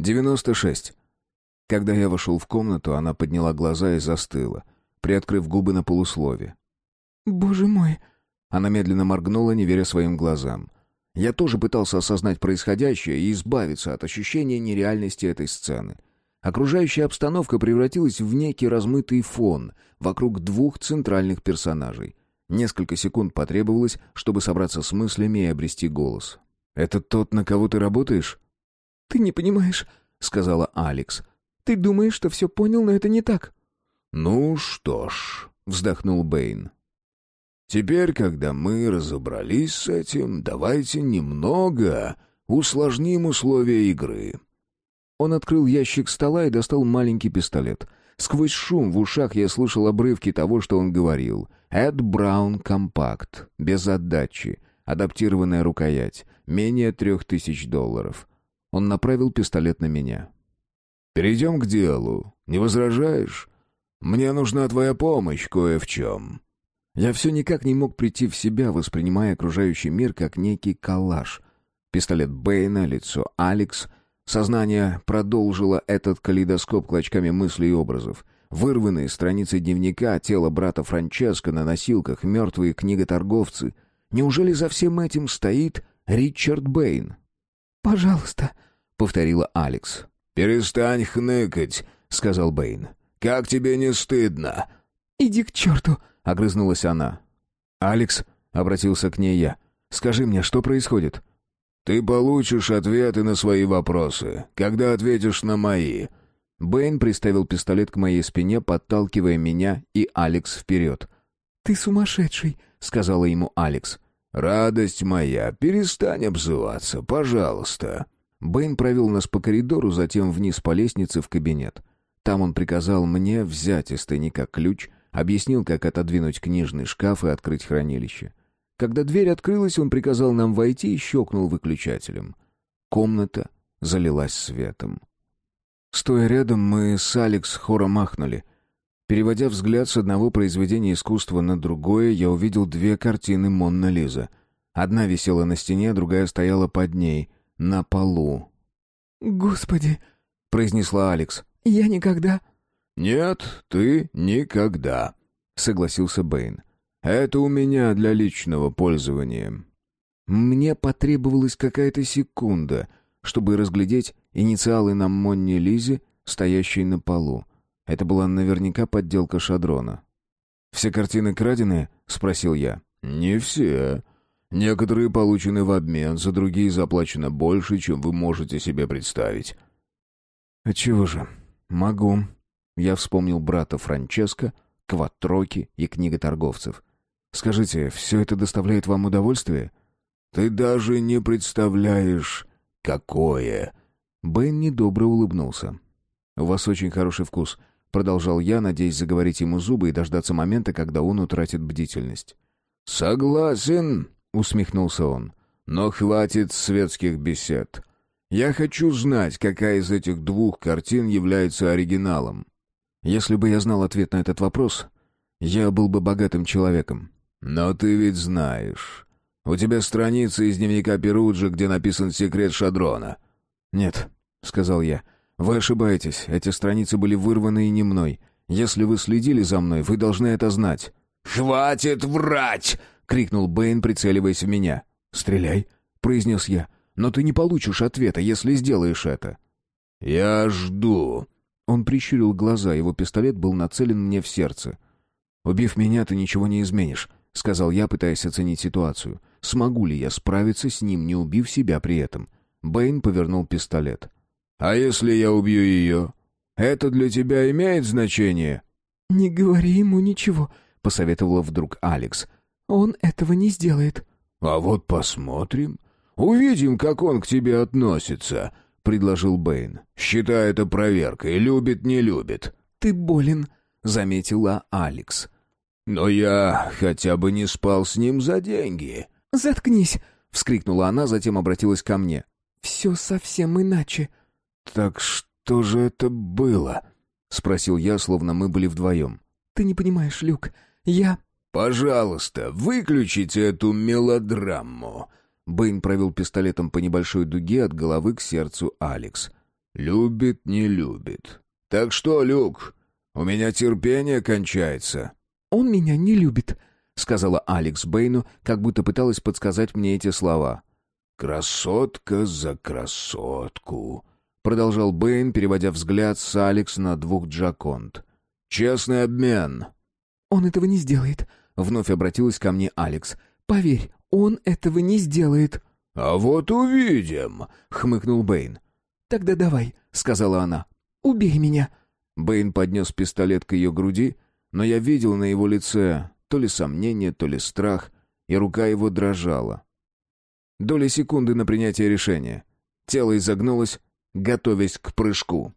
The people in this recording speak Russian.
девяносто шесть». Когда я вошел в комнату, она подняла глаза и застыла, приоткрыв губы на полуслове. «Боже мой!» Она медленно моргнула, не веря своим глазам. Я тоже пытался осознать происходящее и избавиться от ощущения нереальности этой сцены. Окружающая обстановка превратилась в некий размытый фон вокруг двух центральных персонажей. Несколько секунд потребовалось, чтобы собраться с мыслями и обрести голос. «Это тот, на кого ты работаешь?» «Ты не понимаешь», — сказала Алекс. «Ты думаешь, что все понял, но это не так». «Ну что ж», — вздохнул Бэйн. Теперь, когда мы разобрались с этим, давайте немного усложним условия игры». Он открыл ящик стола и достал маленький пистолет. Сквозь шум в ушах я слышал обрывки того, что он говорил. «Эд Браун Компакт. Без отдачи. Адаптированная рукоять. Менее трех тысяч долларов». Он направил пистолет на меня. «Перейдем к делу. Не возражаешь? Мне нужна твоя помощь кое в чем». Я все никак не мог прийти в себя, воспринимая окружающий мир как некий коллаж. Пистолет Бэйна, лицо Алекс. Сознание продолжило этот калейдоскоп клочками мыслей и образов. Вырванные страницы дневника, тело брата Франческо на носилках, мертвые книготорговцы. Неужели за всем этим стоит Ричард Бэйн? «Пожалуйста», — повторила Алекс. «Перестань хныкать», — сказал Бэйн. «Как тебе не стыдно?» «Иди к черту», — огрызнулась она. «Алекс», — обратился к ней я, — «скажи мне, что происходит?» «Ты получишь ответы на свои вопросы, когда ответишь на мои». Бэйн приставил пистолет к моей спине, подталкивая меня и Алекс вперед. «Ты сумасшедший», — сказала ему Алекс. «Радость моя, перестань обзываться, пожалуйста». Бэйн провел нас по коридору, затем вниз по лестнице в кабинет. Там он приказал мне взять из тайника ключ — Объяснил, как отодвинуть книжный шкаф и открыть хранилище. Когда дверь открылась, он приказал нам войти и щелкнул выключателем. Комната залилась светом. Стоя рядом, мы с Алекс хором махнули. Переводя взгляд с одного произведения искусства на другое, я увидел две картины Монна Лиза. Одна висела на стене, другая стояла под ней, на полу. «Господи!» — произнесла Алекс. «Я никогда...» «Нет, ты никогда», — согласился Бэйн. «Это у меня для личного пользования». Мне потребовалась какая-то секунда, чтобы разглядеть инициалы на Монне Лизе, стоящей на полу. Это была наверняка подделка шадрона. «Все картины краденые?» — спросил я. «Не все. Некоторые получены в обмен, за другие заплачено больше, чем вы можете себе представить». «Отчего же? Могу», я вспомнил брата Франческо, Кватроки и книготорговцев. «Скажите, все это доставляет вам удовольствие?» «Ты даже не представляешь, какое!» Бен недобро улыбнулся. «У вас очень хороший вкус», — продолжал я, надеясь заговорить ему зубы и дождаться момента, когда он утратит бдительность. «Согласен», — усмехнулся он, — «но хватит светских бесед. Я хочу знать, какая из этих двух картин является оригиналом. Если бы я знал ответ на этот вопрос, я был бы богатым человеком. Но ты ведь знаешь. У тебя страница из дневника Перуджи, где написан секрет шадрона. Нет, сказал я. Вы ошибаетесь. Эти страницы были вырваны и не мной. Если вы следили за мной, вы должны это знать. Хватит врать, крикнул Бэйн, прицеливаясь в меня. Стреляй, произнес я. Но ты не получишь ответа, если сделаешь это. Я жду, он прищурил глаза, его пистолет был нацелен мне в сердце. «Убив меня, ты ничего не изменишь», — сказал я, пытаясь оценить ситуацию. «Смогу ли я справиться с ним, не убив себя при этом?» Бэйн повернул пистолет. «А если я убью ее? Это для тебя имеет значение?» «Не говори ему ничего», — посоветовала вдруг Алекс. «Он этого не сделает». «А вот посмотрим. Увидим, как он к тебе относится», — предложил Бэйн. «Считай это проверкой. Любит, не любит». «Ты болен», — заметила Алекс. «Но я хотя бы не спал с ним за деньги». «Заткнись!» — вскрикнула она, затем обратилась ко мне. «Все совсем иначе». «Так что же это было?» — спросил я, словно мы были вдвоем. «Ты не понимаешь, Люк. Я...» «Пожалуйста, выключите эту мелодраму», Бэйн провел пистолетом по небольшой дуге от головы к сердцу Алекс. Любит, не любит. Так что, Люк, у меня терпение кончается. Он меня не любит, сказала Алекс Бэйну, как будто пыталась подсказать мне эти слова. Красотка за красотку, продолжал Бэйн, переводя взгляд с Алекс на двух Джаконт. Честный обмен. Он этого не сделает, вновь обратилась ко мне Алекс. Поверь, он этого не сделает. А вот увидим, хмыкнул Бэйн. Тогда давай, сказала она. Убей меня. Бэйн поднес пистолет к ее груди, но я видел на его лице то ли сомнение, то ли страх, и рука его дрожала. Доля секунды на принятие решения. Тело изогнулось, готовясь к прыжку.